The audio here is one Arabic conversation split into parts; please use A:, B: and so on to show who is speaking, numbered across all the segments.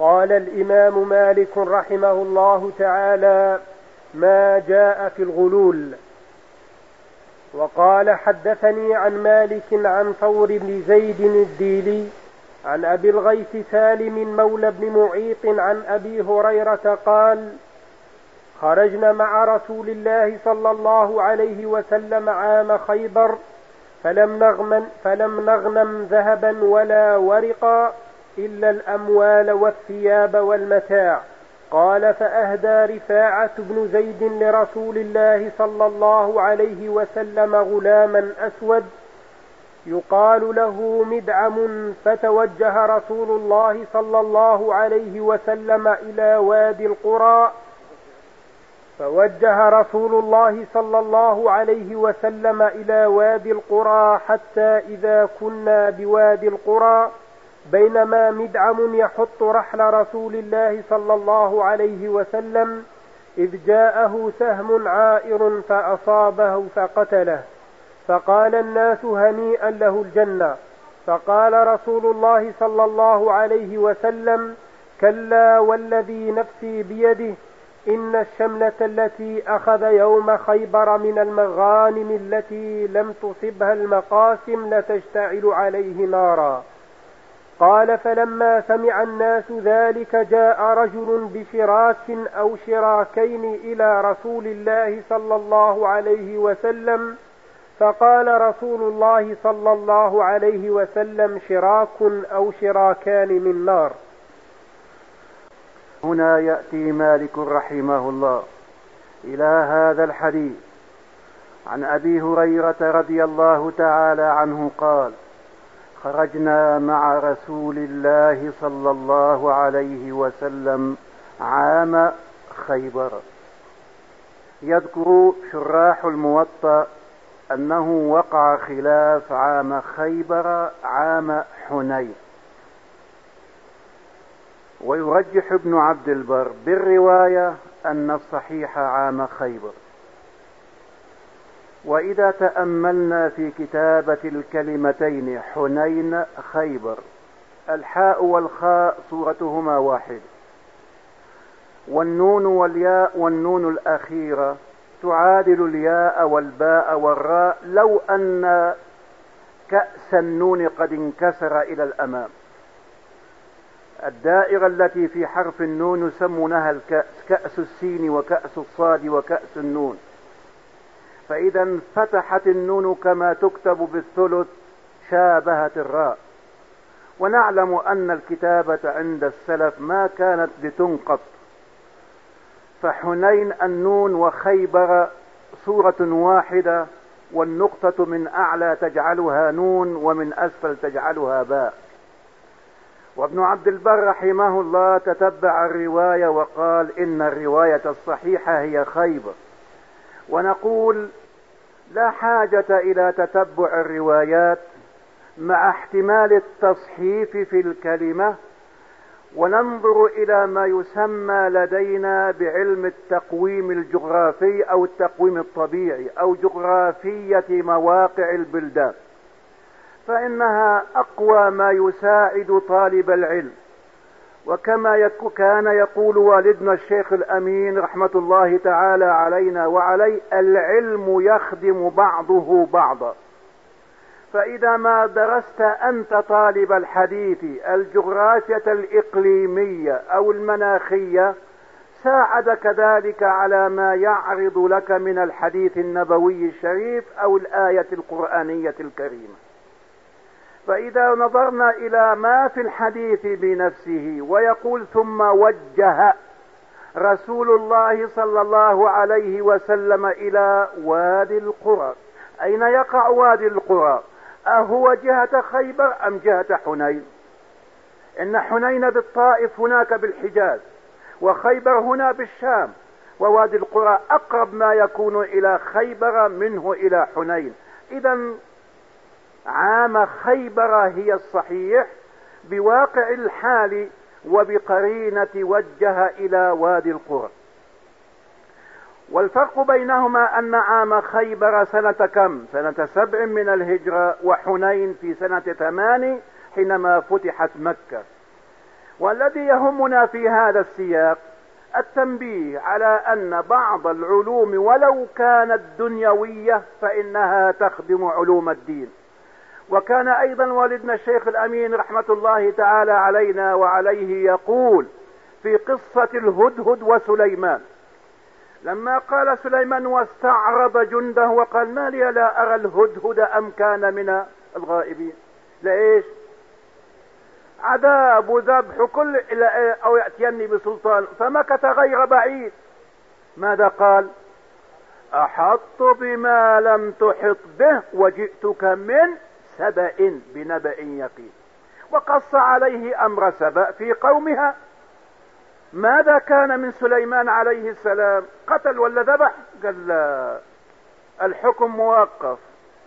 A: قال الإمام مالك رحمه الله تعالى ما جاء في الغلول وقال حدثني عن مالك عن ثور بن زيد الديلي عن أبي الغيث سالم مولى بن معيط عن أبي هريرة قال خرجنا مع رسول الله صلى الله عليه وسلم عام خيبر فلم نغمن فلم نغنم ذهبا ولا ورقا إلا الأموال والثياب والمتاع. قال فأهدى رفاعة بن زيد لرسول الله صلى الله عليه وسلم غلاما أسود يقال له مدعم فتوجه رسول الله صلى الله عليه وسلم إلى وادي القرى. فوجه رسول الله صلى الله عليه وسلم إلى وادي القرى حتى إذا كنا بوادي القرى. بينما مدعم يحط رحل رسول الله صلى الله عليه وسلم إذ جاءه سهم عائر فأصابه فقتله. فقال الناس هنيئا له الجنة. فقال رسول الله صلى الله عليه وسلم كلا والذي نفسي بيده إن الشملة التي أخذ يوم خيبر من المغانم التي لم تصبها المقاسم لتشتعل عليه نارا. قال فلما سمع الناس ذلك جاء رجل بشراك أو شراكين إلى رسول الله صلى الله عليه وسلم فقال رسول الله صلى الله عليه وسلم شراك أو شراكان من نار.
B: هنا يأتي مالك رحمه الله إلى هذا الحديث. عن أبي هريرة رضي الله تعالى عنه قال خرجنا مع رسول الله صلى الله عليه وسلم عام خيبر. يذكر شراح الموطأ أنه وقع خلاف عام خيبر عام حنين. ويرجح ابن عبد البر بالرواية أن الصحيح عام خيبر. وإذا تأملنا في كتابة الكلمتين حنين خيبر الحاء والخاء صورتهما واحدة والنون والياء والنون الأخيرة تعادل الياء والباء والراء لو أن كأس النون قد انكسر إلى الأمام. الدائرة التي في حرف النون يسمونها الكأس كأس السين وكأس الصاد وكأس النون. فإذا انفتحت النون كما تكتب بالثلث شابهت الراء. ونعلم أن الكتابة عند السلف ما كانت لتنقط فحنين النون وخيبر صورة واحدة والنقطة من أعلى تجعلها نون ومن أسفل تجعلها باء. وابن عبد البر رحمه الله تتبع الرواية وقال إن الرواية الصحيحة هي خيبر. ونقول لا حاجة إلى تتبع الروايات مع احتمال التصحيف في الكلمة وننظر إلى ما يسمى لدينا بعلم التقويم الجغرافي أو التقويم الطبيعي أو جغرافية مواقع البلدان. فإنها أقوى ما يساعد طالب العلم. وكما كان يقول والدنا الشيخ الأمين رحمة الله تعالى علينا وعليه العلم يخدم بعضه بعضا. فإذا ما درست أنت طالب الحديث الجغرافية الإقليمية أو المناخية ساعدك ذلك على ما يعرض لك من الحديث النبوي الشريف أو الآية القرآنية الكريمة. فإذا نظرنا إلى ما في الحديث بنفسه ويقول ثم وجه رسول الله صلى الله عليه وسلم إلى وادي القرى. أين يقع وادي القرى؟ أهو جهة خيبر أم جهة حنين؟ إن حنين بالطائف هناك بالحجاز وخيبر هنا بالشام ووادي القرى أقرب ما يكون إلى خيبر منه إلى حنين. إذا عام خيبر هي الصحيح بواقع الحال وبقرينة وجه إلى وادي القرى. والفرق بينهما أن عام خيبر سنة كم؟ سنة سبع من الهجرة وحنين في سنة ثمان حينما فتحت مكة. والذي يهمنا في هذا السياق التنبيه على أن بعض العلوم ولو كانت دنيوية فإنها تخدم علوم الدين. وكان أيضا والدنا الشيخ الأمين رحمة الله تعالى علينا وعليه يقول في قصة الهدهد وسليمان. لما قال سليمان واستعرض جنده وقال ما لي لا أرى الهدهد أم كان من الغائبين. لإيش؟ عذاب وذبح كل أو يأتيني بسلطان. فمكث غير بعيد. ماذا قال؟ أحط بما لم تحط به وجئتك من سبأ بنبأ يقين. وقص عليه أمر سبأ في قومها. ماذا كان من سليمان عليه السلام؟ قتل ولا ذبح؟ قال لا. الحكم موقف.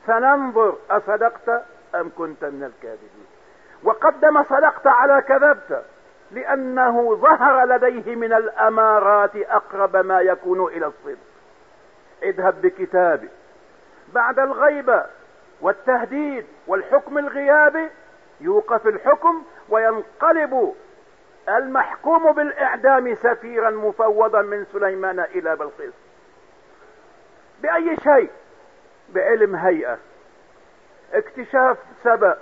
B: فننظر أصدقت أم كنت من الكاذبين؟ وقدم صدقت على كذبت لأنه ظهر لديه من الأمارات أقرب ما يكون إلى الصدق. اذهب بكتابي. بعد الغيبة والتهديد والحكم الغيابي يوقف الحكم وينقلب المحكوم بالإعدام سفيرا مفوضا من سليمان إلى بلقيس. بأي شيء؟ بعلم هيئة. اكتشاف سبأ.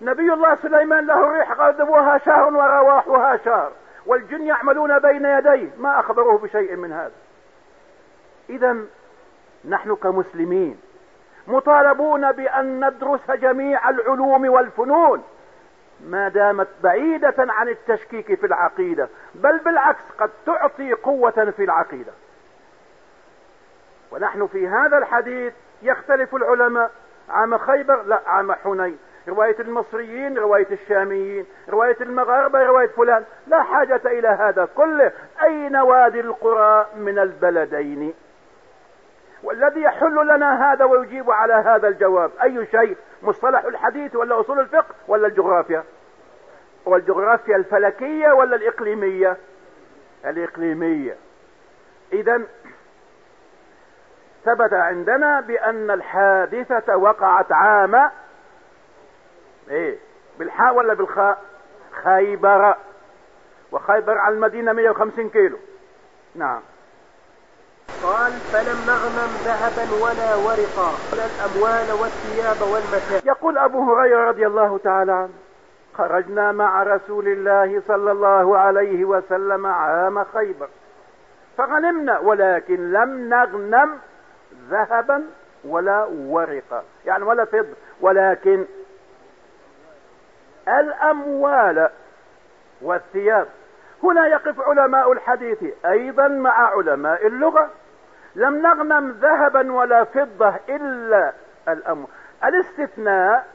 B: نبي الله سليمان له ريح غضبها شهر ورواحها شهر والجن يعملون بين يديه. ما أخبروه بشيء من هذا. اذا نحن كمسلمين مطالبون بأن ندرس جميع العلوم والفنون. ما دامت بعيدة عن التشكيك في العقيدة بل بالعكس قد تعطي قوة في العقيدة. ونحن في هذا الحديث يختلف العلماء. عام خيبر لا عام حنين. رواية المصريين رواية الشاميين. رواية المغاربة رواية فلان. لا حاجة إلى هذا كله. أين وادي القرى من البلدين؟ والذي يحل لنا هذا ويجيب على هذا الجواب. أي شيء؟ مصطلح الحديث ولا أصول الفقه ولا الجغرافيا؟ والجغرافيا الفلكية ولا الإقليمية؟ الإقليمية. اذا ثبت عندنا بأن الحادثة وقعت عام إيه بالحاء ولا بالخاء؟ خيبر. وخيبر على المدينة 150 كيلو. نعم.
A: قال فلم نغنم ذهبا ولا ورقا ولا الأموال والثياب والمتاع
B: يقول أبو هريرة رضي الله تعالى عنه خرجنا مع رسول الله صلى الله عليه وسلم عام خيبر فغنمنا ولكن لم نغنم ذهبا ولا ورقة يعني ولا فضة ولكن الأموال والثياب. هنا يقف علماء الحديث أيضا مع علماء اللغة. لم نغنم ذهبا ولا فضة إلا الاموال الاستثناء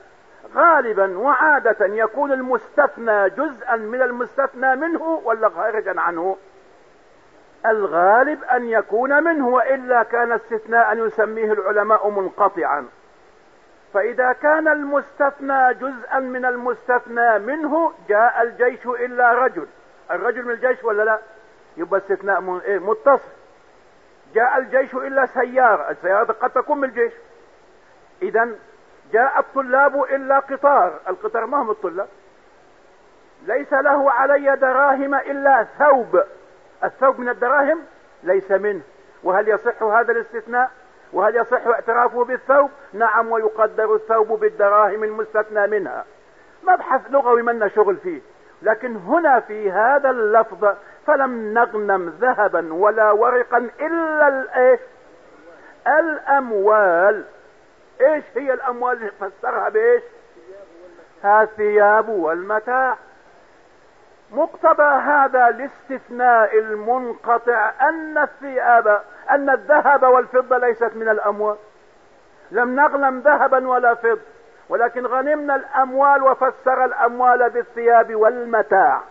B: غالبا وعادة يكون المستثنى جزءا من المستثنى منه ولا خارجا عنه. الغالب أن يكون منه وإلا كان استثناء يسميه العلماء منقطعا. فإذا كان المستثنى جزءا من المستثنى منه جاء الجيش إلا رجل. الرجل من الجيش ولا لا؟ يبقى استثناء إيه؟ متصل. جاء الجيش إلا سيارة. السيارة قد تكون من الجيش. اذا جاء الطلاب إلا قطار. القطار ما هم الطلاب. ليس له علي دراهم إلا ثوب. الثوب من الدراهم ليس منه. وهل يصح هذا الاستثناء؟ وهل يصح اعترافه بالثوب؟ نعم ويقدر الثوب بالدراهم المستثنى منها. مبحث لغوي منا شغل فيه. لكن هنا في هذا اللفظ فلم نغنم ذهبا ولا ورقا إلا الايش الأموال. إيش هي الأموال فسرها بإيش؟ الثياب والمتاع. مقتضى هذا الاستثناء المنقطع أن الثياب أن الذهب والفضة ليست من الأموال. لم نغنم ذهبا ولا فضة ولكن غنمنا الأموال وفسر الأموال بالثياب والمتاع.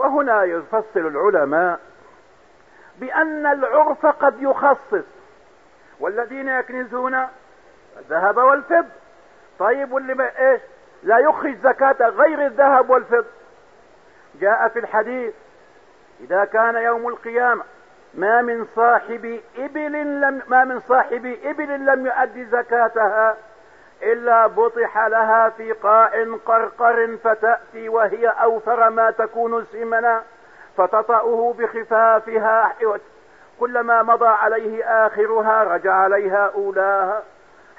B: وهنا يفصل العلماء بأن العرف قد يخصص والذين يكنزون الذهب والفضة. طيب واللي ما إيش؟ لا يخرج زكاة غير الذهب والفضة. جاء في الحديث إذا كان يوم القيامة ما من صاحب إبل لم ما من صاحب إبل لم يؤدي زكاتها إلا بطح لها في قاع قرقر فتأتي وهي أوفر ما تكون سمنا فتطأه بخفافها كلما مضى عليه آخرها رجع عليها أولاها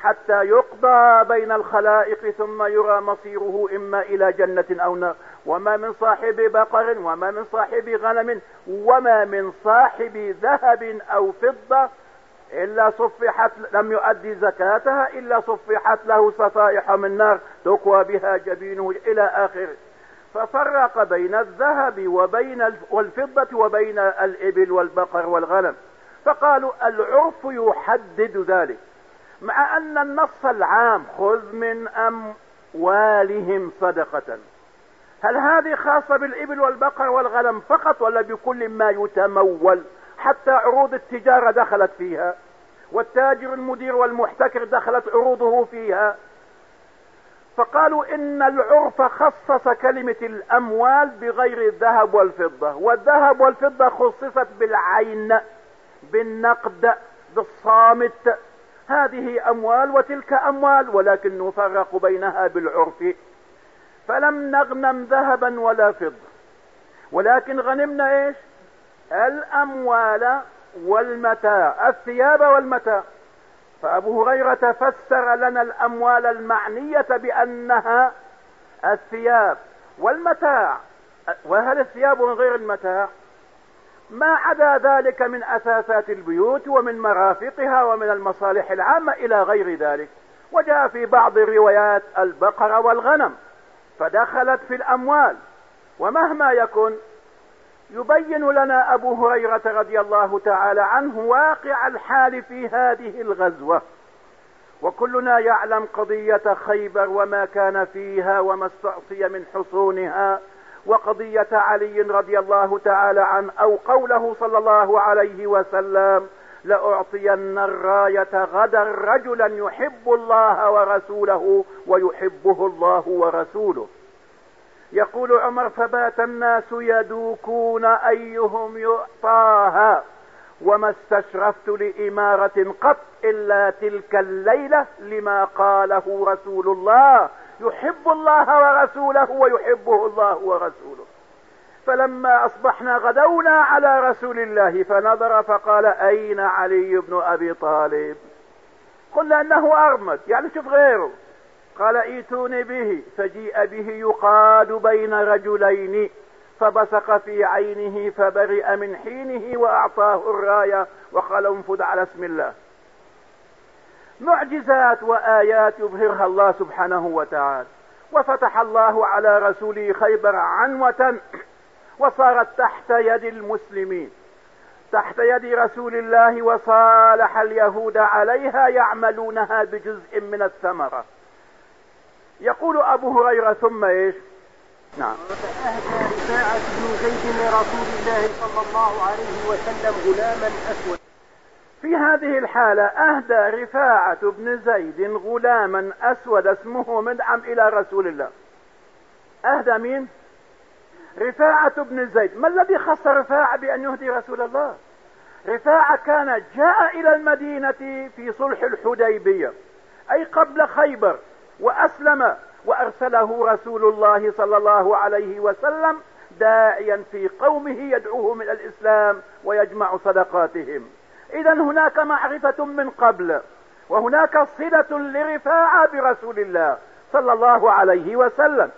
B: حتى يقضى بين الخلائق ثم يرى مصيره إما إلى جنة أو نار. وما من صاحب بقر وما من صاحب غنم وما من صاحب ذهب أو فضة إلا صفحت لم يؤدي زكاتها إلا صفحت له صفائح من نار تكوى بها جبينه إلى آخره ففرق بين الذهب وبين والفضة وبين الإبل والبقر والغنم. فقالوا العرف يحدد ذلك. مع أن النص العام خذ من أموالهم صدقة. هل هذه خاصة بالإبل والبقر والغنم فقط ولا بكل ما يتمول؟ حتى عروض التجارة دخلت فيها والتاجر المدير والمحتكر دخلت عروضه فيها. فقالوا إن العرف خصص كلمة الأموال بغير الذهب والفضة والذهب والفضة خصصت بالعين بالنقد بالصامت. هذه أموال وتلك أموال ولكن نفرق بينها بالعرف. فلم نغنم ذهبا ولا فضة. ولكن غنمنا إيش؟ الأموال والمتاع الثياب والمتاع. فأبو هريرة فسر لنا الأموال المعنية بأنها الثياب والمتاع. وهل الثياب من غير المتاع؟ ما عدا ذلك من أثاثات البيوت ومن مرافقها ومن المصالح العامة إلى غير ذلك. وجاء في بعض الروايات البقر والغنم. فدخلت في الأموال. ومهما يكن يبين لنا أبو هريرة رضي الله تعالى عنه واقع الحال في هذه الغزوة. وكلنا يعلم قضية خيبر وما كان فيها وما استعصي من حصونها وقضية علي رضي الله تعالى عنه أو قوله صلى الله عليه وسلم لأعطين الراية غدا رجلا يحب الله ورسوله ويحبه الله ورسوله. يقول عمر فبات الناس يدوكون أيهم يعطاها وما استشرفت لإمارة قط إلا تلك الليلة لما قاله رسول الله. يحب الله ورسوله ويحبه الله ورسوله. فلما أصبحنا غدونا على رسول الله فنظر فقال أين علي بن أبي طالب؟ قلنا أنه أرمد يعني شوف غيره. قال ايتوني به فجيء به يقاد بين رجلين فبصق في عينه فبرئ من حينه وأعطاه الراية وقال انفذ على اسم الله. معجزات وآيات يظهرها الله سبحانه وتعالى. وفتح الله على رسوله خيبر عنوة وصارت تحت يد المسلمين. تحت يد رسول الله وصالح اليهود عليها يعملونها بجزء من الثمرة. يقول أبو هريرة ثم إيش؟
A: نعم. فأهدى رفاعة بن زيد لرسول الله صلى الله عليه وسلم غلاما أسود
B: في هذه الحالة أهدى رفاعة بن زيد غلاما أسود اسمه مدعم إلى رسول الله. أهدى مين؟ رفاعة بن زيد. ما الذي خص رفاعة بأن يهدي رسول الله؟ رفاعة كان جاء إلى المدينة في صلح الحديبية أي قبل خيبر. وأسلم وأرسله رسول الله صلى الله عليه وسلم داعيا في قومه يدعوهم إلى الإسلام ويجمع صدقاتهم. اذا هناك معرفة من قبل وهناك صلة لرفاعة برسول الله صلى الله عليه وسلم.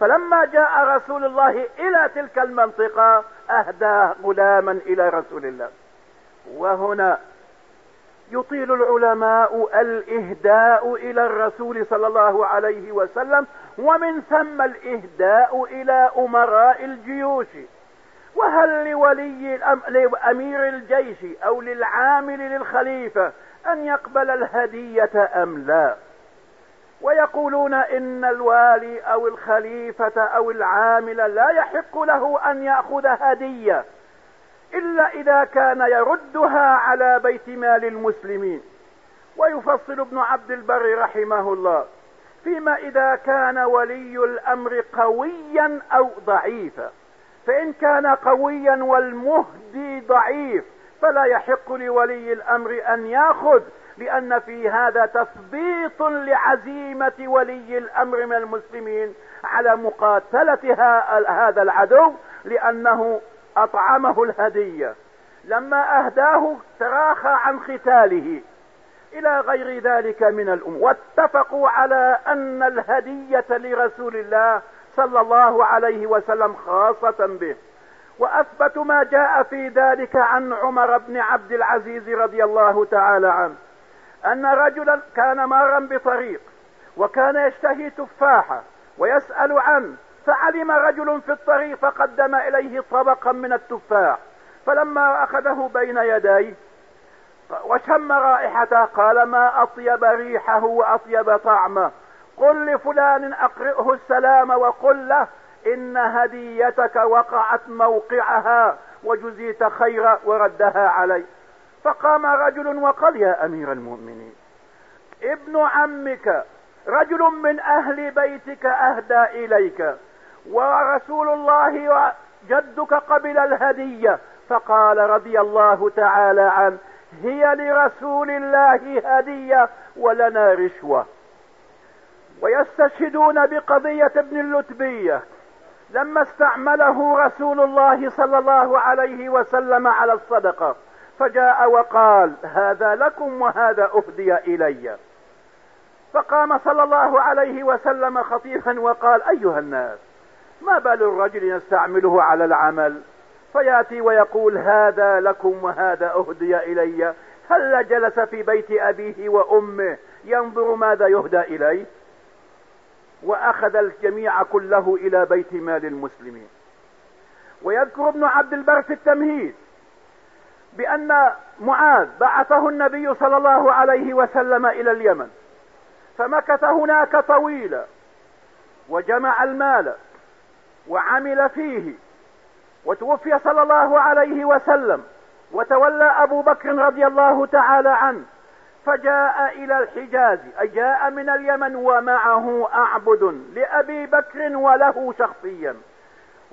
B: فلما جاء رسول الله إلى تلك المنطقة أهدى غلاما إلى رسول الله. وهنا يطيل العلماء الإهداء إلى الرسول صلى الله عليه وسلم ومن ثم الإهداء إلى أمراء الجيوش. وهل لولي لأمير الجيش أو للعامل للخليفة أن يقبل الهدية أم لا؟ ويقولون إن الوالي أو الخليفة أو العامل لا يحق له أن يأخذ هدية. إلا إذا كان يردها على بيت مال المسلمين. ويفصل ابن عبد البر رحمه الله فيما إذا كان ولي الأمر قويا أو ضعيفا. فإن كان قويا والمهدي ضعيف فلا يحق لولي الأمر أن يأخذ لأن في هذا تثبيط لعزيمة ولي الأمر من المسلمين على مقاتلة هذا العدو لأنه أطعمه الهدية. لما أهداه تراخى عن قتاله إلى غير ذلك من الأم واتفقوا على أن الهدية لرسول الله صلى الله عليه وسلم خاصة به. وأثبت ما جاء في ذلك عن عمر بن عبد العزيز رضي الله تعالى عنه. أن رجلا كان مارا بطريق وكان يشتهي تفاحة ويسأل عنه فعلم رجل في الطريق فقدم إليه طبقا من التفاح فلما أخذه بين يديه وشم رائحته قال ما أطيب ريحه وأطيب طعمه قل لفلان أقرئه السلام وقل له إن هديتك وقعت موقعها وجزيت خيرا وردها علي. فقام رجل وقال يا أمير المؤمنين ابن عمك رجل من أهل بيتك أهدى إليك ورسول الله وجدك قبل الهدية. فقال رضي الله تعالى عنه هي لرسول الله هدية ولنا رشوة. ويستشهدون بقضية ابن اللتبية. لما استعمله رسول الله صلى الله عليه وسلم على الصدقة فجاء وقال هذا لكم وهذا أهدي إلي. فقام صلى الله عليه وسلم خطيفا وقال أيها الناس ما بال الرجل يستعمله على العمل؟ فيأتي ويقول هذا لكم وهذا أهدي إلي. هل جلس في بيت أبيه وأمه ينظر ماذا يهدى إليه؟ وأخذ الجميع كله إلى بيت مال المسلمين. ويذكر ابن عبد البر في التمهيد بأن معاذ بعثه النبي صلى الله عليه وسلم إلى اليمن. فمكث هناك طويلا وجمع المال وعمل فيه. وتوفي صلى الله عليه وسلم. وتولى أبو بكر رضي الله تعالى عنه. فجاء إلى الحجاز. اي جاء من اليمن ومعه أعبد لأبي بكر وله شخصيا.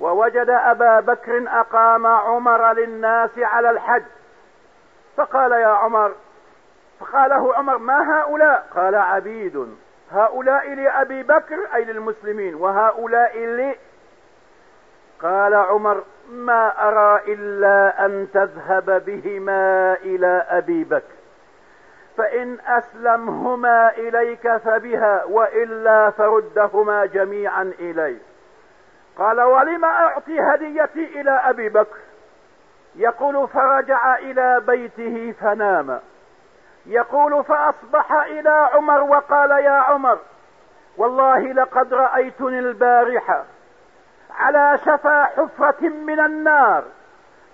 B: ووجد أبا بكر أقام عمر للناس على الحج. فقال يا عمر فقاله عمر ما هؤلاء؟ قال عبيد. هؤلاء لأبي بكر أي للمسلمين. وهؤلاء قال عمر ما أرى إلا أن تذهب بهما إلى أبي بكر. فإن أسلمهما إليك فبها وإلا فردهما جميعا الي قال ولم أعطي هديتي إلى أبي بكر؟ يقول فرجع إلى بيته فنام. يقول فأصبح إلى عمر وقال يا عمر والله لقد رأيتني البارحة. على شفا حفرة من النار.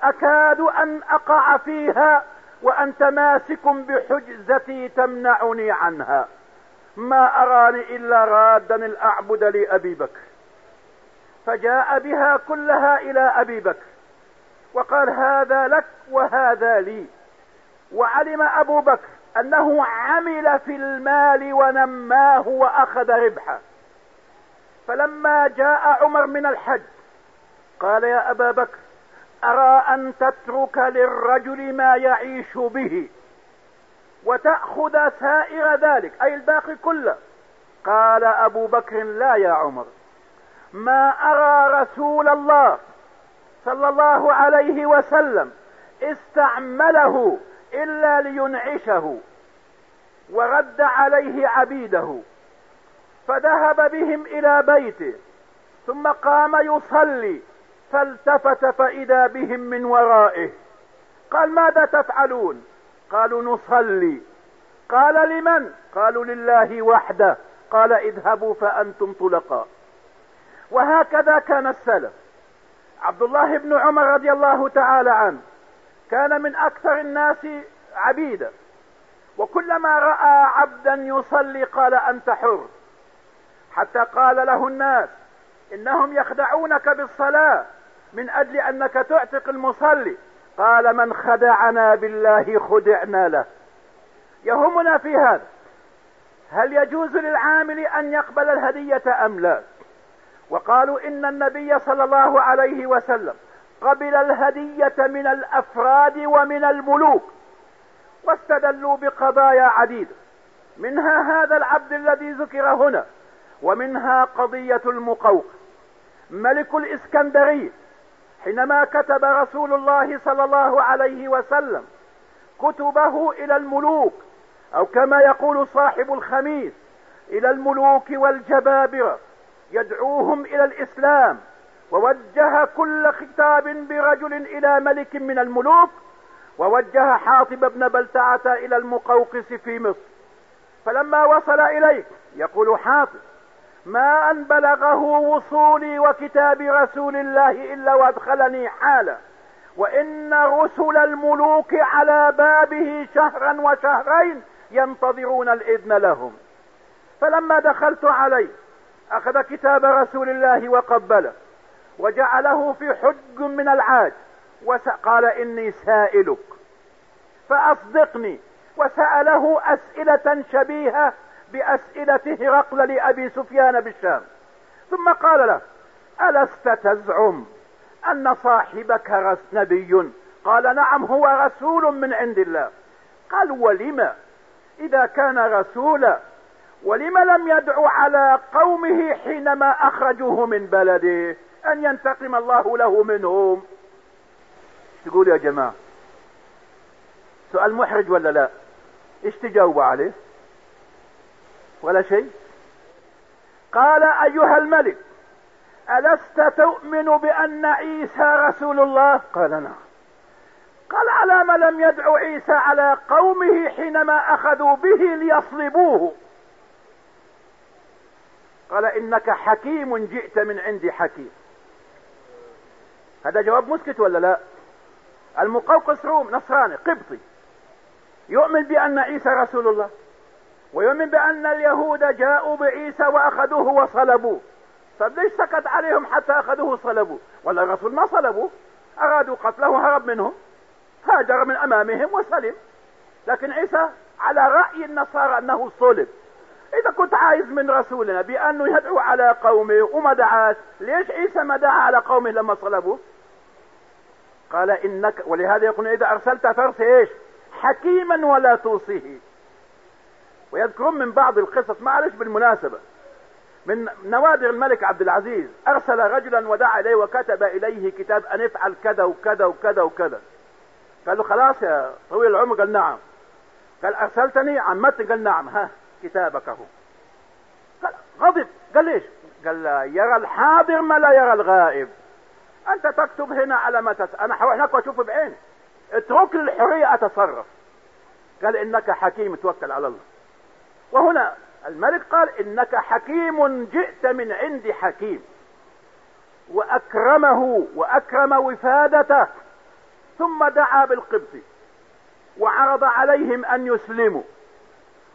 B: أكاد أن أقع فيها وأنت ماسك بحجزتي تمنعني عنها. ما أراني إلا رادا الأعبد لأبي بكر. فجاء بها كلها إلى أبي بكر. وقال هذا لك وهذا لي. وعلم أبو بكر أنه عمل في المال ونماه وأخذ ربحه. فلما جاء عمر من الحج قال يا أبا بكر أرى أن تترك للرجل ما يعيش به وتأخذ سائر ذلك أي الباقي كله. قال أبو بكر لا يا عمر ما أرى رسول الله صلى الله عليه وسلم استعمله إلا لينعشه ورد عليه عبيده. فذهب بهم إلى بيته ثم قام يصلي فالتفت فإذا بهم من ورائه. قال ماذا تفعلون؟ قالوا نصلي. قال لمن؟ قالوا لله وحده. قال اذهبوا فأنتم طلقاء. وهكذا كان السلف. عبد الله بن عمر رضي الله تعالى عنه كان من أكثر الناس عبيدا وكلما رأى عبدا يصلي قال أنت حر. حتى قال له الناس إنهم يخدعونك بالصلاة من أجل أنك تعتق المصلي. قال من خدعنا بالله خدعنا له. يهمنا في هذا هل يجوز للعامل أن يقبل الهدية أم لا؟ وقالوا إن النبي صلى الله عليه وسلم قبل الهدية من الأفراد ومن الملوك واستدلوا بقضايا عديدة. منها هذا العبد الذي ذكر هنا ومنها قضية المقوق ملك الإسكندرية حينما كتب رسول الله صلى الله عليه وسلم كتبه إلى الملوك أو كما يقول صاحب الخميس إلى الملوك والجبابرة يدعوهم إلى الإسلام ووجه كل خطاب برجل إلى ملك من الملوك ووجه حاطب بن بلتعة إلى المقوقس في مصر. فلما وصل إليه يقول حاطب ما أن بلغه وصولي وكتاب رسول الله إلا وأدخلني حالا. وإن رسل الملوك على بابه شهرا وشهرين ينتظرون الإذن لهم. فلما دخلت عليه أخذ كتاب رسول الله وقبله وجعله في حج من العاج وقال إني سائلك. فأصدقني وسأله أسئلة شبيهة بأسئلة هرقل لأبي سفيان بالشام. ثم قال له ألست تزعم أن صاحبك نبي؟ قال نعم هو رسول من عند الله. قال ولم؟ إذا كان رسولا ولم لم يدعو على قومه حينما أخرجوه من بلده؟ أن ينتقم الله له منهم. تقول يا جماعة سؤال محرج ولا لا؟ إيش تجاوب عليه؟ ولا شيء؟ قال أيها الملك ألست تؤمن بأن عيسى رسول الله؟ قال نعم. قال على ما لم يدعو عيسى على قومه حينما أخذوا به ليصلبوه؟ قال إنك حكيم جئت من عندي حكيم. هذا جواب مسكت ولا لا؟ المقوقس روم نصراني قبطي. يؤمن بأن عيسى رسول الله؟ ويؤمن بأن اليهود جاءوا بعيسى وأخذوه وصلبوه. طب ليش سكت عليهم حتى أخذوه وصلبوه؟ ولا الرسول ما صلبوه. أرادوا قتله هرب منهم. هاجر من أمامهم وسلم. لكن عيسى على رأي النصارى أنه صلب. إذا كنت عايز من رسولنا بانه يدعو على قومه وما دعاش ليش عيسى ما دعا على قومه لما صلبوه؟ قال إنك ولهذا يقول إذا أرسلت فارس إيش؟ حكيما ولا توصيه. ويذكرون من بعض القصص معلش بالمناسبة من نوادر الملك عبد العزيز. أرسل رجلا ودعا إليه وكتب إليه كتاب أن افعل كذا وكذا وكذا وكذا. قال له خلاص يا طويل العمر. قال نعم. قال أرسلتني عمتني قال نعم. ها كتابك اهو قال غضب. قال ليش؟ قال لا يرى الحاضر ما لا يرى الغائب. أنت تكتب هنا على ما تسأل أنا حروح هناك واشوف بعيني. اترك لي الحرية أتصرف. قال إنك حكيم توكل على الله. وهنا الملك قال إنك حكيم جئت من عند حكيم. وأكرمه وأكرم وفادته ثم دعا بالقبط وعرض عليهم أن يسلموا.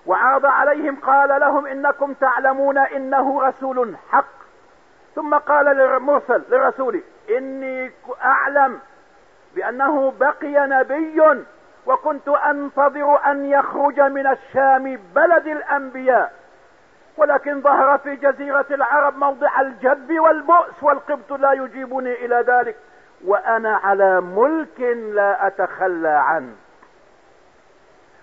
B: وعرض عليهم قال لهم إنكم تعلمون إنه رسول حق. ثم قال للمرسل للرسول إني أعلم بأنه بقي نبي وكنت أنتظر أن يخرج من الشام بلد الأنبياء ولكن ظهر في جزيرة العرب موضع الجب والبؤس والقبط لا يجيبني إلى ذلك وأنا على ملك لا أتخلى عنه.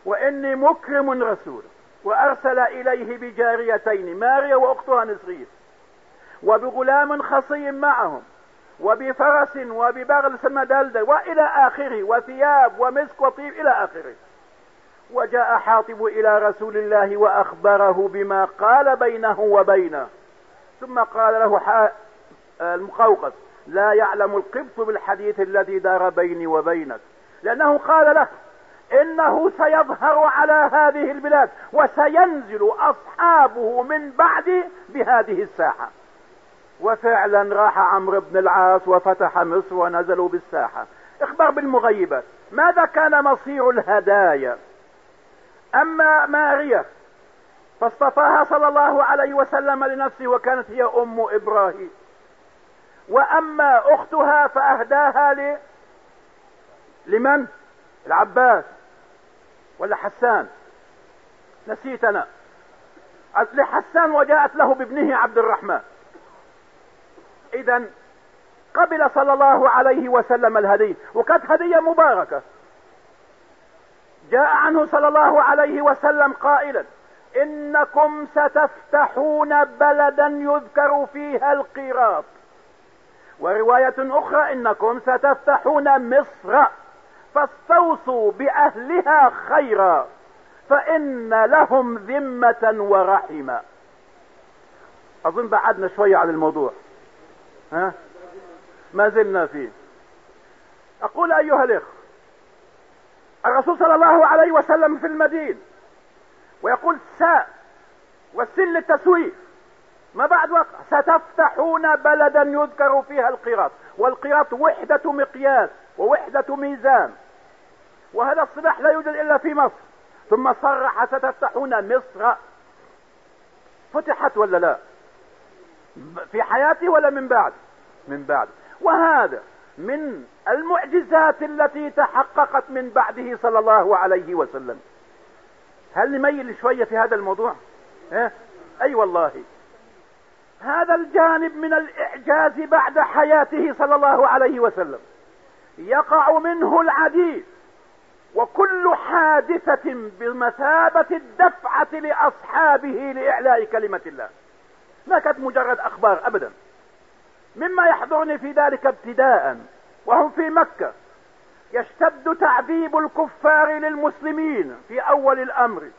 B: وإني مكرم رسول وأرسل إليه بجاريتين ماريا وأختها نسرية وبغلام خصي معهم وبفرس وببغل سمدلدة وإلى آخره وثياب ومسك وطيب إلى آخره. وجاء حاطب إلى رسول الله وأخبره بما قال بينه وبينه. ثم قال له المقوقس لا يعلم القبط بالحديث الذي دار بيني وبينك. لأنه قال له إنه سيظهر على هذه البلاد وسينزل أصحابه من بعد بهذه الساحة. وفعلا راح عمرو بن العاص وفتح مصر ونزلوا بالساحة. اخبر بالمغيبات ماذا كان مصير الهدايا؟ أما ماريا فاصطفاها صلى الله عليه وسلم لنفسه وكانت هي أم إبراهيم. وأما أختها فأهداها ل... لمن؟ العباس ولا حسان؟ نسيت أنا لحسان وجاءت له بابنه عبد الرحمن. اذا قبل صلى الله عليه وسلم الهدية وكانت هدية مباركة. جاء عنه صلى الله عليه وسلم قائلا إنكم ستفتحون بلدا يذكر فيها القيراط ورواية أخرى إنكم ستفتحون مصر فاستوصوا بأهلها خيرا فإن لهم ذمة ورحمة. أظن بعدنا شوية عن الموضوع. ها؟ ما زلنا فيه. أقول أيها الاخ الرسول صلى الله عليه وسلم في المدينة ويقول ساء والسن للتسويف. ما بعد وقع ستفتحون بلدا يذكر فيها القراط والقراط وحدة مقياس ووحدة ميزان. وهذا الصباح لا يوجد إلا في مصر. ثم صرح ستفتحون مصر. فتحت ولا لا؟ في حياتي ولا من بعد؟ من بعد. وهذا من المعجزات التي تحققت من بعده صلى الله عليه وسلم. هل نميل شوية في هذا الموضوع؟ آه؟ أي والله. هذا الجانب من الإعجاز بعد حياته صلى الله عليه وسلم. يقع منه العديد وكل حادثة بمثابة الدفعة لأصحابه لإعلاء كلمة الله. ما كانت مجرد أخبار أبدا. مما يحضرني في ذلك ابتداء وهم في مكة. يشتد تعذيب الكفار للمسلمين في أول الأمر.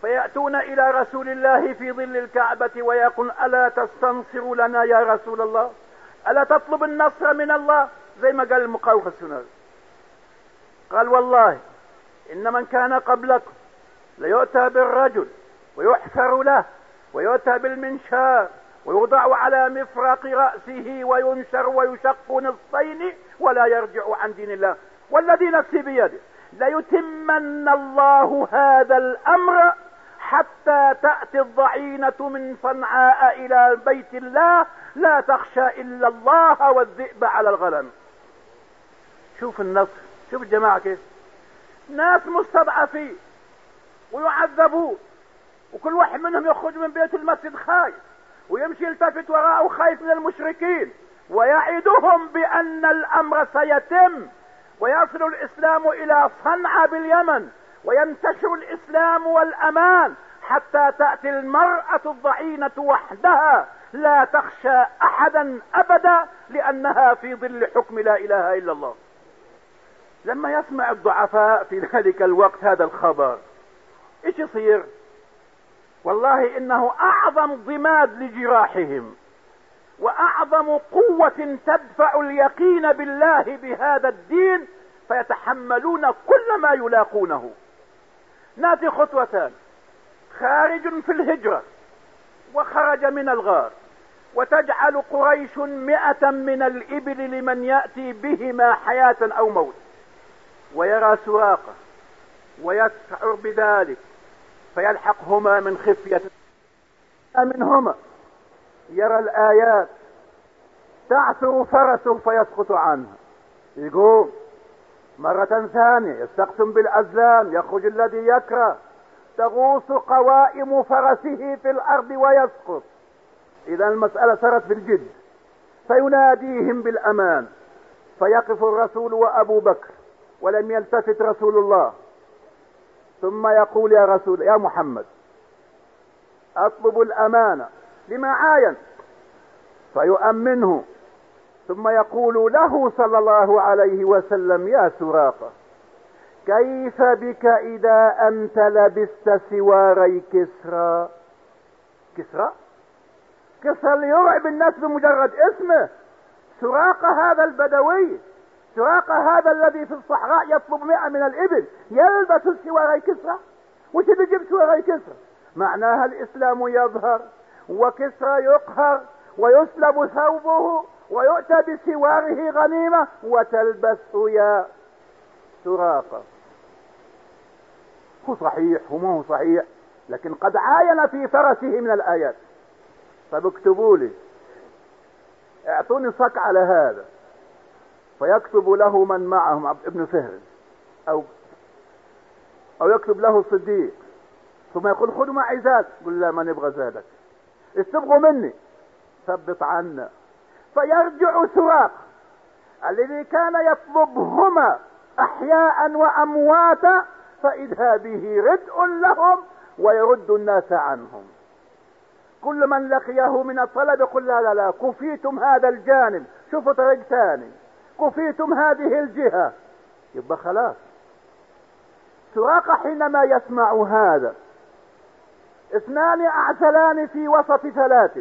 B: فيأتون إلى رسول الله في ظل الكعبة ويقول ألا تستنصر لنا يا رسول الله؟ ألا تطلب النصر من الله؟ زي ما قال المقاومة السنة قال والله إن من كان قبلكم ليؤتى بالرجل ويحفر له ويؤتى بالمنشار ويوضع على مفرق رأسه وينشر ويشق نصفين ولا يرجع عن دين الله. والذي نفسي بيده. ليتمن الله هذا الأمر حتى تأتي الضعينة من صنعاء إلى بيت الله. لا تخشى إلا الله والذئب على الغنم. شوف النصر. شوف الجماعة كيف. ناس مستضعفين. ويعذبون. وكل واحد منهم يخرج من بيت المسجد خايف ويمشي يلتفت وراءه خايف من المشركين ويعدهم بأن الأمر سيتم ويصل الإسلام إلى صنعاء باليمن وينتشر الإسلام والأمان حتى تأتي المرأة الضعينة وحدها. لا تخشى أحدا أبدا لأنها في ظل حكم لا إله إلا الله. لما يسمع الضعفاء في ذلك الوقت هذا الخبر إيش يصير؟ والله إنه أعظم ضماد لجراحهم وأعظم قوة تدفع اليقين بالله بهذا الدين فيتحملون كل ما يلاقونه. ناتي خطوتان. خارج في الهجرة وخرج من الغار وتجعل قريش مئة من الإبل لمن يأتي بهما حياة أو موت ويرى سراقة ويشعر بذلك فيلحقهما من خفية منهما. يرى الآيات تعثر فرسه فيسقط عنها يقوم مرة ثانية يستقسم بالأزلام يخرج الذي يكره. تغوص قوائم فرسه في الأرض ويسقط. إذا المسألة صارت في الجد فيناديهم بالأمان. فيقف الرسول وأبو بكر ولم يلتفت رسول الله. ثم يقول يا رسول يا محمد أطلب الامانة لما عاين. فيؤمنه. ثم يقول له صلى الله عليه وسلم يا سراقة كيف بك إذا أنت لبست سواري كسرى؟ كسرى؟ كسرى اللي يرعب الناس بمجرد اسمه. سراقة هذا البدوي. سراقة هذا الذي في الصحراء يطلب مئة من الإبل. يلبس السواري كسرى. وش بيجيب سواري كسرى؟ معناها الإسلام يظهر وكسرى يقهر ويسلب ثوبه ويؤتى بسواره غنيمة وتلبسه يا سراقة هو صحيح هو صحيح لكن قد عاين في فرسه من الآيات. طب اكتبوا لي. اعطوني صك على هذا. فيكتب له من معهم ابن فهر أو أو يكتب له الصديق ثم يقول خذوا معي زاد. يقول لا ما نبغى زادك. استبغوا مني. ثبت عنا. فيرجع سراق الذي كان يطلبهما أحياء وأمواتا فإذا به ردء لهم ويرد الناس عنهم. كل من لقيه من الطلب يقول لا لا لا كفيتم هذا الجانب. شوفوا طريق ثاني. كفيتم هذه الجهة. يبقى خلاص. سراقة حينما يسمع هذا. اثنان أعزلان في وسط ثلاث.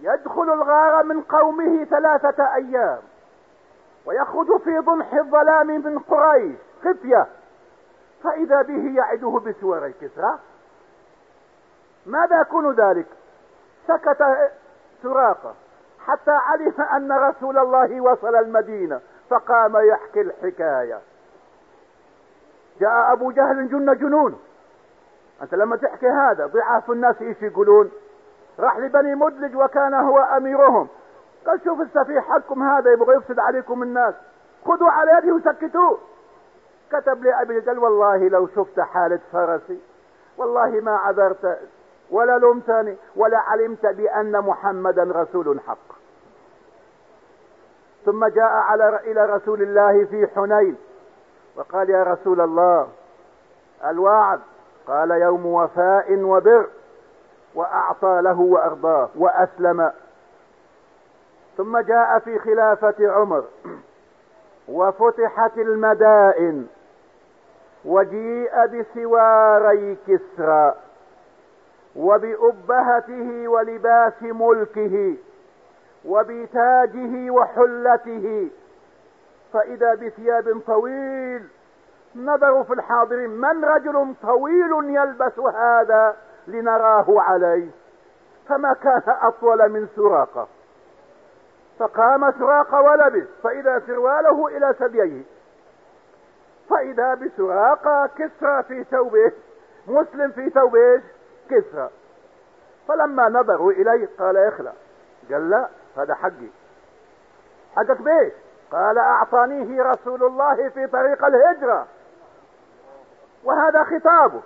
B: يدخل الغار من قومه ثلاثة أيام. ويخرج في ضنح الظلام من قريش. خفية. فإذا به يعده بسور الكسرى. ماذا يكون ذلك؟ سكت سراقة. حتى علم أن رسول الله وصل المدينة فقام يحكي الحكاية. جاء أبو جهل جن جنون. أنت لما تحكي هذا ضعاف الناس إيش يقولون؟ راح لبني مدلج وكان هو أميرهم. قال شوف السفيه حقكم هذا يبغى يفسد عليكم الناس. خذوا على يده وسكتوه. كتب لي أبي قال والله لو شفت حالة فرسي والله ما عذرت ولا لمتني ولا علمت بأن محمدا رسول حق. ثم جاء على إلى رسول الله في حنين وقال يا رسول الله الوعد. قال يوم وفاء وبر وأعطى له وأرضاه وأسلم. ثم جاء في خلافة عمر وفتحت المدائن وجيء بسواري كسرى. وبأبهته ولباس ملكه وبتاجه وحلته. فإذا بثياب طويل نظروا في الحاضرين من رجل طويل يلبس هذا لنراه عليه؟ فما كان أطول من سراقة. فقام سراقة ولبس فإذا سرواله إلى ثدييه. فإذا بسراقة كسرى في ثوبه مسلم في ثوبه كسرى. فلما نظروا إليه قال اخلع. قال لا هذا حقي. حقك بيش قال أعطانيه رسول الله في طريق الهجرة. وهذا خطابه.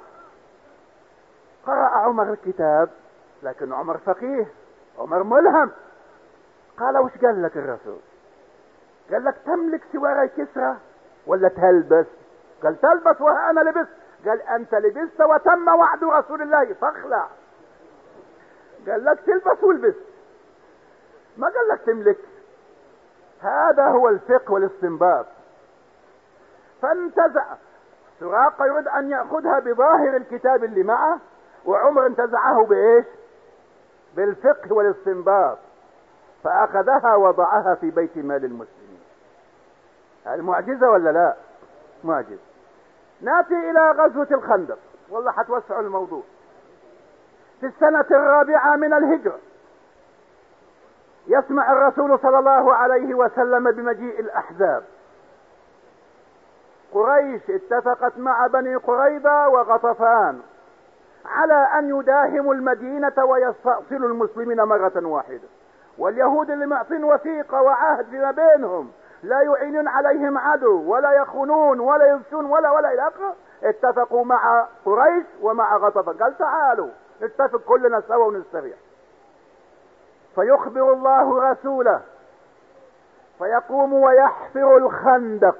B: قرأ عمر الكتاب لكن عمر فقيه عمر ملهم. قال وش قال لك الرسول؟ قال لك تملك سواري كسرى ولا تلبس؟ قال تلبس وأنا لبست. قال أنت لبست وتم وعد رسول الله. فاخلع. قال لك تلبس والبس. ما قال لك تملك. هذا هو الفقه والاستنباط. فانتزع. سراقة يريد أن يأخذها بظاهر الكتاب اللي معه وعمر انتزعه بإيش؟ بالفقه والاستنباط. فأخذها وضعها في بيت مال المسلمين. المعجزة ولا لا؟ معجزة. ناتي إلى غزوة الخندق. والله حتوسع الموضوع. في السنة الرابعة من الهجرة. يسمع الرسول صلى الله عليه وسلم بمجيء الأحزاب. قريش اتفقت مع بني قريظة وغطفان على أن يداهموا المدينة ويستأصلوا المسلمين مرة واحدة. واليهود اللي معطين وثيقة وعهد فيما بينهم لا يعينون عليهم عدو ولا يخونون ولا يفشون ولا ولا إلى آخره. اتفقوا مع قريش ومع غطفان قال تعالوا نتفق كلنا سوا ونستريح. فيخبر الله رسوله فيقوم ويحفر الخندق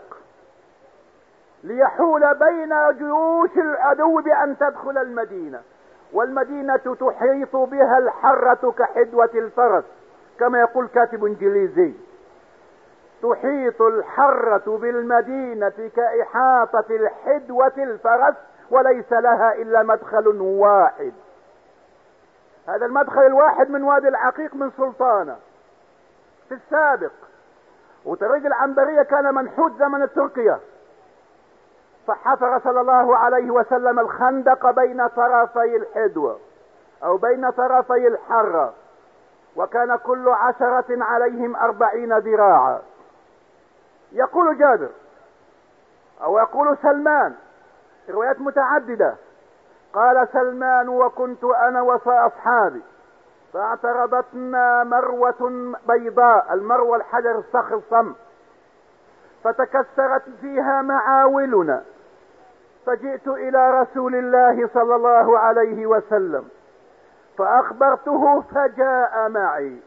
B: ليحول بين جيوش العدو بأن تدخل المدينة. والمدينة تحيط بها الحرة كحدوة الفرس كما يقول كاتب إنجليزي. تحيط الحرة بالمدينة كإحاطة الحدوة الفرس وليس لها إلا مدخل واحد. هذا المدخل الواحد من وادي العقيق من سلطانة. في السابق وطريق العنبرية كان منحوت زمن التركية فحفر صلى الله عليه وسلم الخندق بين طرفي الحدوة أو بين طرفي الحرة وكان كل عشرة عليهم أربعين ذراعا. يقول جابر أو يقول سلمان روايات متعددة قال سلمان وكنت أنا وأصحابي فاعترضتنا مروة بيضاء المروة الحجر الصخر الصم فتكسرت فيها معاولنا فجئت إلى رسول الله صلى الله عليه وسلم فأخبرته فجاء معي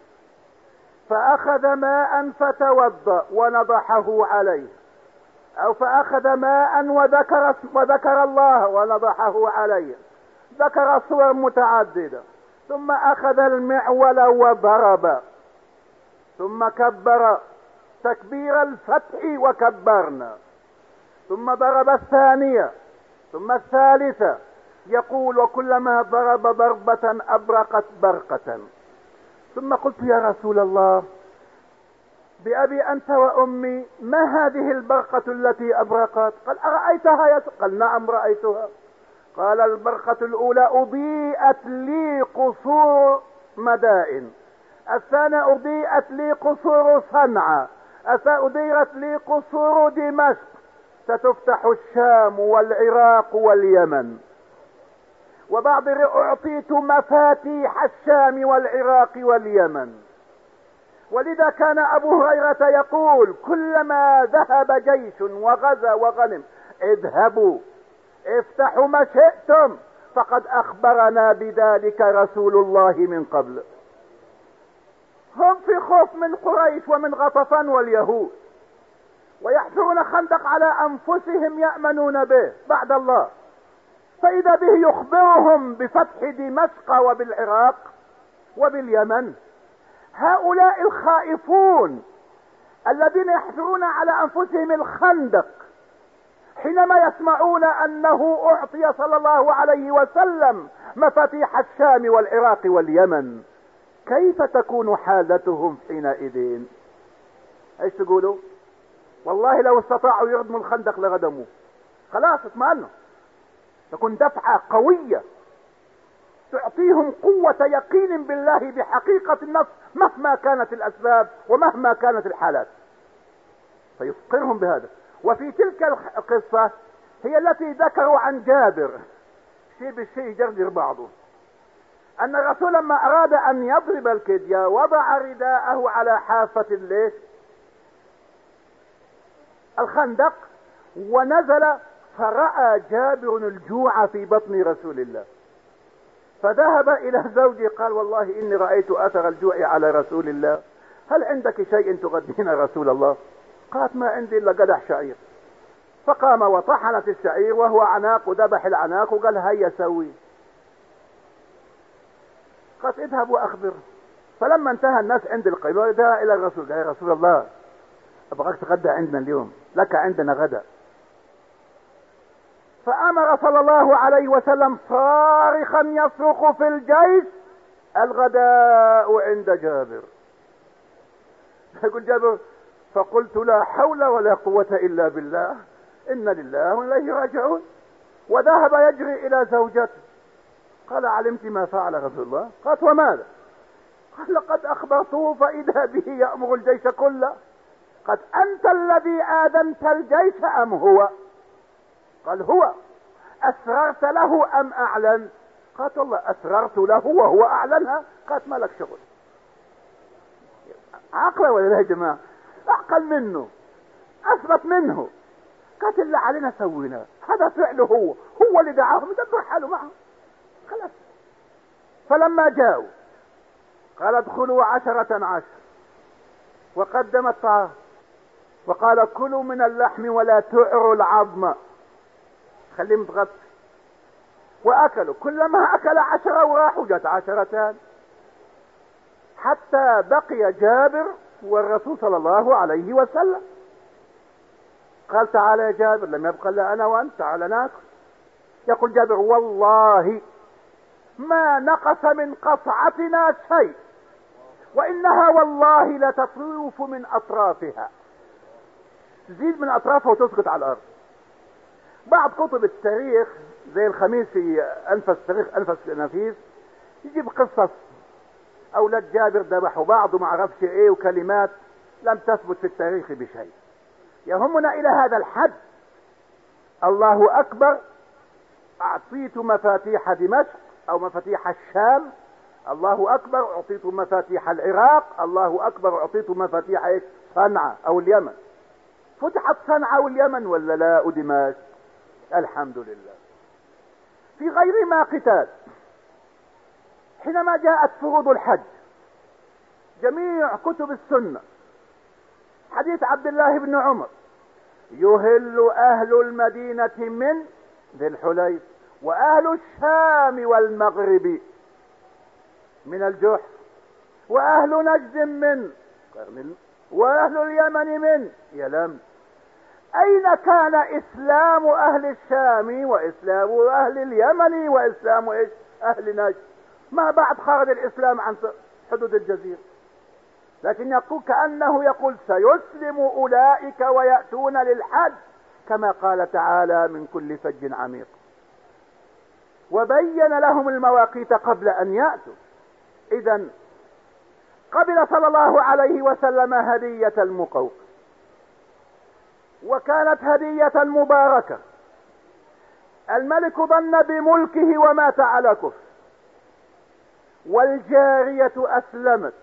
B: فأخذ ماء فتوضا ونضحه عليه. أو فأخذ ماء وذكر, وذكر الله ونضحه عليه. ذكر صور متعددة. ثم أخذ المعول وضرب. ثم كبر تكبير الفتح وكبرنا. ثم ضرب الثانية. ثم الثالثة. يقول وكلما ضرب ضربة أبرقت برقة. ثم قلت يا رسول الله بأبي أنت وأمي ما هذه البرقة التي أبرقت؟ قال أرأيتها يا قال نعم رأيتها. قال البرقة الأولى أضيئت لي قصور مدائن. الثانية أضيئت لي قصور صنعاء. أضيئت لي قصور دمشق. ستفتح الشام والعراق واليمن. وبعض أعطيت مفاتيح الشام والعراق واليمن. ولذا كان أبو هريرة يقول كلما ذهب جيش وغزا وغنم اذهبوا افتحوا ما شئتم فقد أخبرنا بذلك رسول الله من قبل. هم في خوف من قريش ومن غطفان واليهود. ويحفرون خندق على أنفسهم يأمنون به بعد الله. فإذا به يخبرهم بفتح دمشق وبالعراق وباليمن هؤلاء الخائفون الذين يحفرون على أنفسهم الخندق حينما يسمعون أنه أعطي صلى الله عليه وسلم مفاتيح الشام والعراق واليمن كيف تكون حالتهم حينئذ؟ إيش تقولوا؟ والله لو استطاعوا يردموا الخندق لغدموا خلاص اطمئنوا. تكون دفعة قوية تعطيهم قوة يقين بالله بحقيقة النص مهما كانت الأسباب ومهما كانت الحالات. فيفقرهم بهذا. وفي تلك القصة هي التي ذكروا عن جابر. شيء بالشيء يجرجر بعضه. أن الرسول لما أراد أن يضرب الكدية وضع رداءه على حافة الليل الخندق ونزل فرأى جابر الجوع في بطن رسول الله. فذهب إلى زوجي قال والله اني رأيت اثر الجوع على رسول الله. هل عندك شيء تغدين رسول الله؟ قالت ما عندي إلا قدح شعير. فقام وطحنت الشعير وهو عناق وذبح العناق وقال هيا سوي. قالت اذهب واخبر. فلما انتهى الناس عند القيلولة ذهب إلى الرسول قال يا رسول الله أبغاك تغدى عندنا اليوم؟ لك عندنا غدا. فأمر صلى الله عليه وسلم صارخا يصرخ في الجيش الغداء عند جابر. يقول جابر فقلت لا حول ولا قوة إلا بالله إن لله واليه راجعون. وذهب يجري إلى زوجته. قال علمت ما فعل رسول الله؟ قالت وماذا؟ قال لقد أخبرته فإذا به يأمر الجيش كله. قد أنت الذي آذنت الجيش أم هو؟ قال هو أسررت له أم أعلن؟ قالت والله أسررت له وهو اعلنها قالت ما لك شغل. عقله ولا لا يا جماعة؟ اعقل منه. أثبت منه. قالت اللي علينا سوينا. هذا فعله هو. هو اللي دعاهم. يدبر حاله معه خلاص. فلما جاءوا قال ادخلوا عشرة عشر. وقدم الطعام. وقال كلوا من اللحم ولا تعروا العظم. خليه متغطي وأكلوا. كلما أكل عشرة وراحوا جت عشرتان. حتى بقي جابر والرسول صلى الله عليه وسلم. قال تعال يا جابر لم يبقى إلا أنا وأنت تعال نأكل. يقول جابر والله ما نقص من قصعتنا شيء. وإنها والله لتطوف من أطرافها. تزيد من أطرافها وتسقط على الأرض. بعض كتب التاريخ زي الخميس في انفس تاريخ انفس نفيس يجيب قصص. أولاد جابر ذبحوا بعض وما عرفش إيه وكلمات لم تثبت في التاريخ بشيء. يهمنا إلى هذا الحد. الله أكبر أعطيت مفاتيح دمشق أو مفاتيح الشام. الله أكبر أعطيت مفاتيح العراق. الله أكبر أعطيت مفاتيح صنعاء أو اليمن. فتحت صنعاء واليمن ولا لا؟ ودمشق الحمد لله. في غير ما قتال حينما جاءت فروض الحج جميع كتب السنة حديث عبد الله بن عمر يهل أهل المدينة من ذي الحليف وأهل الشام والمغرب من الجحف وأهل نجد من وأهل اليمن من يلم. أين كان إسلام أهل الشام وإسلام أهل اليمن وإسلام إيش؟ أهل نجد. ما بعد خرج الإسلام عن حدود الجزيرة. لكن يقول كأنه يقول سيسلم أولئك ويأتون للحج كما قال تعالى من كل فج عميق. وبين لهم المواقيت قبل أن يأتوا. اذا قبل صلى الله عليه وسلم هدية المقوق. وكانت هدية مباركة. الملك ظن بملكه ومات على كفر. والجارية أسلمت.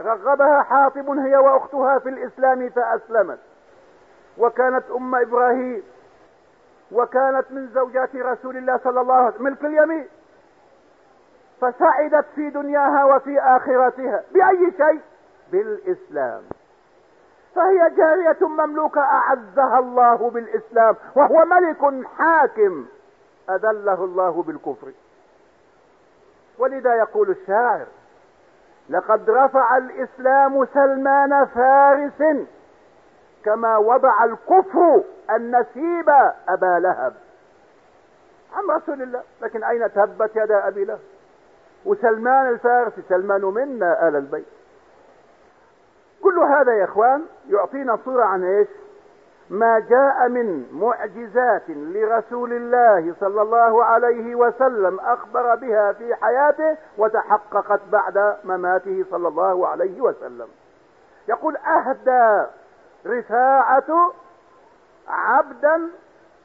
B: رغبها حاطب هي وأختها في الإسلام فأسلمت. وكانت أم إبراهيم. وكانت من زوجات رسول الله صلى الله عليه وسلم ملك اليمين. فسعدت في دنياها وفي آخرتها بأي شيء؟ بالإسلام. فهي جارية مملوكة أعزها الله بالإسلام وهو ملك حاكم. أذله الله بالكفر. ولذا يقول الشاعر لقد رفع الإسلام سلمان فارس كما وضع الكفر النسيب أبا لهب. عن رسول الله لكن أين تبت يدا أبي لهب؟ وسلمان الفارسي سلمان منا آل البيت. كل هذا يا إخوان يعطينا صورة عن إيش؟ ما جاء من معجزات لرسول الله صلى الله عليه وسلم أخبر بها في حياته وتحققت بعد مماته صلى الله عليه وسلم. يقول أهدى رفاعة عبدا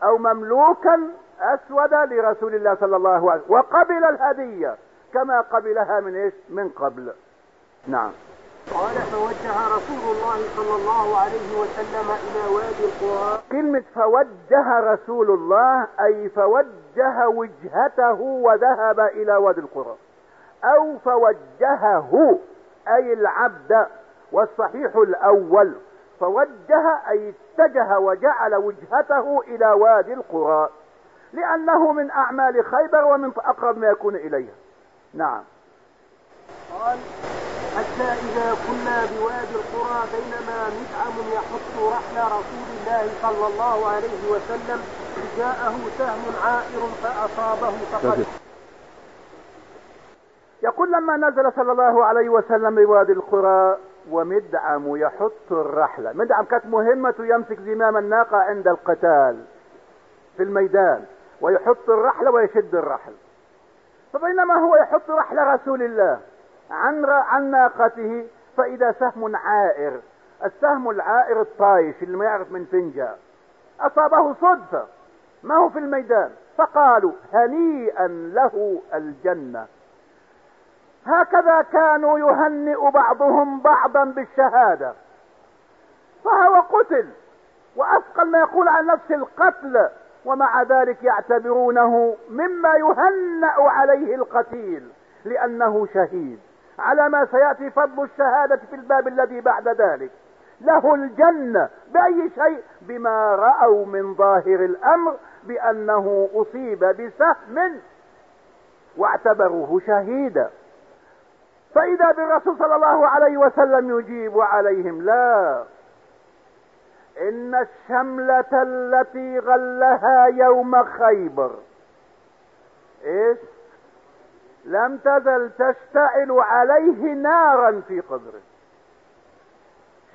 B: أو مملوكا أسود لرسول الله صلى الله عليه وسلم وقبل الهدية كما قبلها من إيش؟ من قبل. نعم.
A: قال فوجه رسول الله صلى الله عليه وسلم إلى وادي القرى.
B: كلمة فوجه رسول الله أي فوجه وجهته وذهب إلى وادي القرى. أو فوجهه أي العبد والصحيح الأول. فوجه أي اتجه وجعل وجهته إلى وادي القرى. لأنه من أعمال خيبر ومن أقرب ما يكون إليها. نعم.
A: قال حتى إذا كنا بوادي القرى بينما مدعم يحط رحل رسول الله صلى الله عليه وسلم جاءه سهم عائر فأصابه فقد
B: يقول لما نزل صلى الله عليه وسلم بوادي القرى ومدعم يحط الرحلة مدعم كانت مهمته يمسك زمام الناقة عند القتال في الميدان ويحط الرحلة ويشد الرحل. فبينما هو يحط رحل رسول الله عن عن ناقته فإذا سهم عائر. السهم العائر الطايش اللي ما يعرف من فين جاء أصابه صدفة. ما هو في الميدان؟ فقالوا هنيئا له الجنة. هكذا كانوا يهنئ بعضهم بعضا بالشهادة. فهو قتل. وأثقل ما يقول عن نفس القتل. ومع ذلك يعتبرونه مما يهنأ عليه القتيل. لأنه شهيد. على ما سيأتي فضل الشهادة في الباب الذي بعد ذلك. له الجنة بأي شيء؟ بما رأوا من ظاهر الأمر بأنه أصيب بسهم واعتبروه شهيدا. فإذا بالرسول صلى الله عليه وسلم يجيب عليهم لا إن الشملة التي غلها يوم خيبر. إيش؟ لم تزل تشتعل عليه نارا في قبره.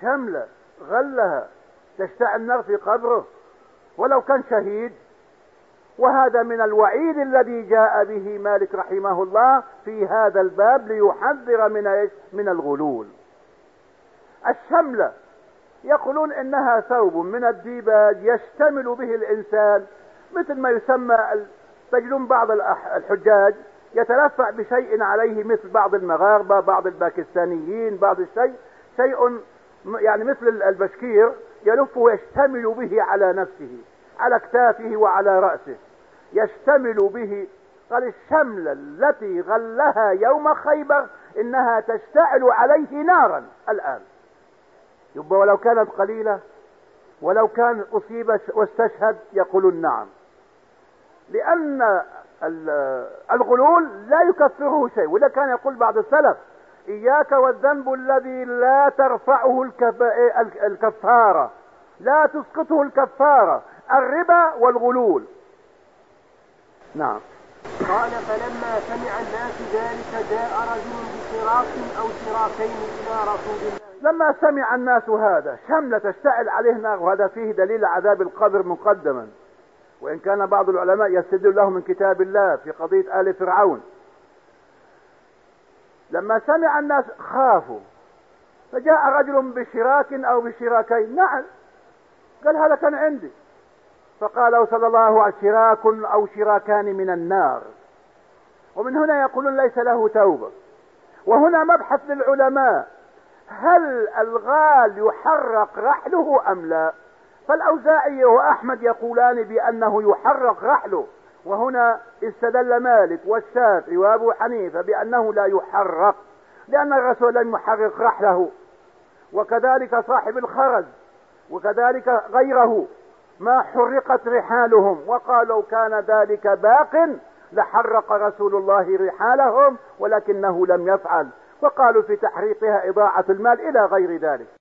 B: شملة غلها تشتعل نار في قبره. ولو كان شهيد. وهذا من الوعيد الذي جاء به مالك رحمه الله في هذا الباب ليحذر من إيش؟ من الغلول. الشملة يقولون إنها ثوب من الديباج يشتمل به الإنسان مثل ما يسمى تجدون بعض الحجاج يتلفع بشيء عليه مثل بعض المغاربة بعض الباكستانيين بعض الشيء شيء يعني مثل البشكير يلف ويشتمل به على نفسه على اكتافه وعلى رأسه. يشتمل به قال الشملة التي غلها يوم خيبر إنها تشتعل عليه نارا الآن. يبقى ولو كانت قليلة ولو كان أصيب واستشهد يقولون نعم. لأن الغلول لا يكفره شيء. وإذا كان يقول بعض السلف. إياك والذنب الذي لا ترفعه الكفارة. لا تسقطه الكفارة. الربا والغلول. نعم.
A: قال فلما سمع الناس ذلك جاء رجل بشراك أو شراكين إلى رسول الله.
B: لما سمع الناس هذا شملة تشتعل عليه نار وهذا فيه دليل عذاب القبر مقدما. وإن كان بعض العلماء يستدل له من كتاب الله في قضية آل فرعون. لما سمع الناس خافوا فجاء رجل بشراك أو بشراكين. نعم قال هذا كان عندي. فقال صلى الله عليه شراك أو شراكان من النار. ومن هنا يقولون ليس له توبة. وهنا مبحث للعلماء هل الغال يحرق رحله أم لا؟ فالأوزاعي وأحمد يقولان بأنه يحرق رحله وهنا استدل مالك والشافعي وأبو حنيفة بأنه لا يحرق لأن الرسول لم يحرق رحله وكذلك صاحب الخرز وكذلك غيره ما حرقت رحالهم وقال لو كان ذلك باق لحرق رسول الله رحالهم ولكنه لم يفعل وقالوا في تحريقها إضاعة المال إلى غير ذلك.